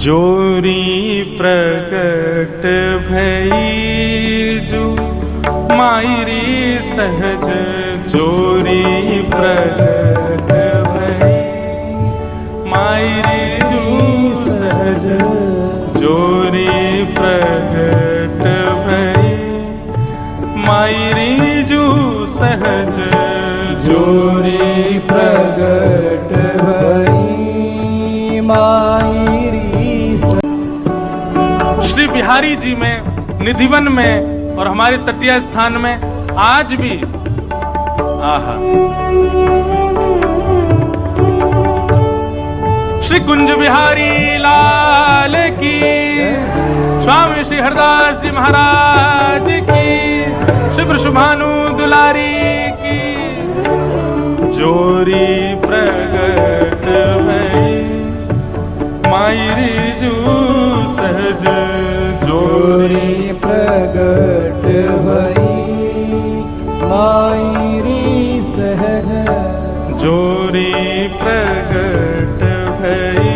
जोरी प्रकट भई जो मायरी सहज जोरी प्रकट भई। मायरी जो सहज जोरी प्रकट भई। मायरी जो सहज जोरी प्रगट भई। मायरी श्री बिहारी जी में, निधिवन में और हमारे तटीय स्थान में आज भी, आहा। श्री कुंज बिहारी लाल की, स्वामी श्री हरदास जी महाराज की, श्री वृषभानु दुलारी की, जोरी प्रगट भई, मायरी जू सहज जोरी प्रगट भई। मायरी सहज जोरी प्रगट भई।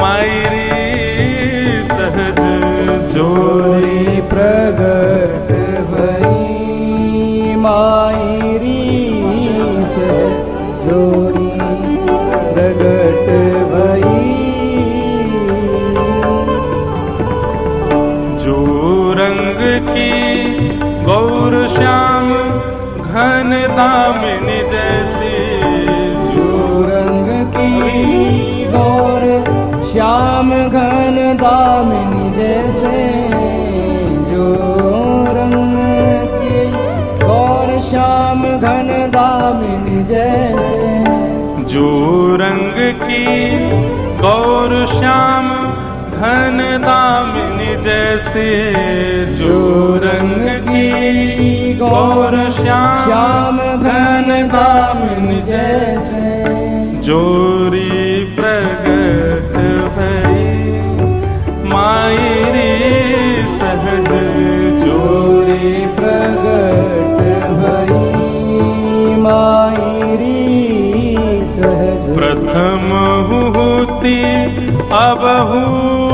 मायरी सहज जोरी घन दामिनी जैसी जो रंग की गौर श्याम घन दामिनी जैसे जो रंग की गौर श्याम घन दामिनी जैसे जो रंग की गौर श्याम घन दामिनी जैसे जो रंग की गौर श्याम श्याम घन दामिनी जैसे। जोरी प्रगट भई। मायरी सहज जोरी प्रगट भई। मायरी सहज। प्रथम हुती अब आगे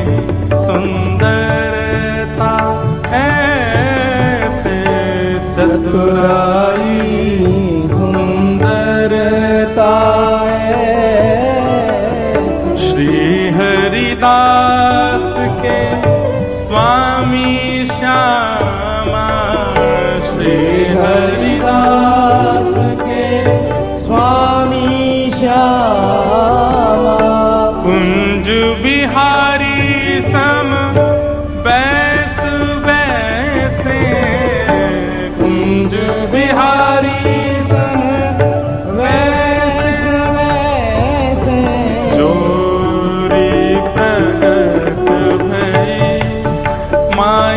सुंदरता, ऐसे चतुराई सुंदरता श्री हरिदास के स्वामी श्यामा श्री हरिदास के स्वामी श्यामा। कुंज बिहारी सा mind.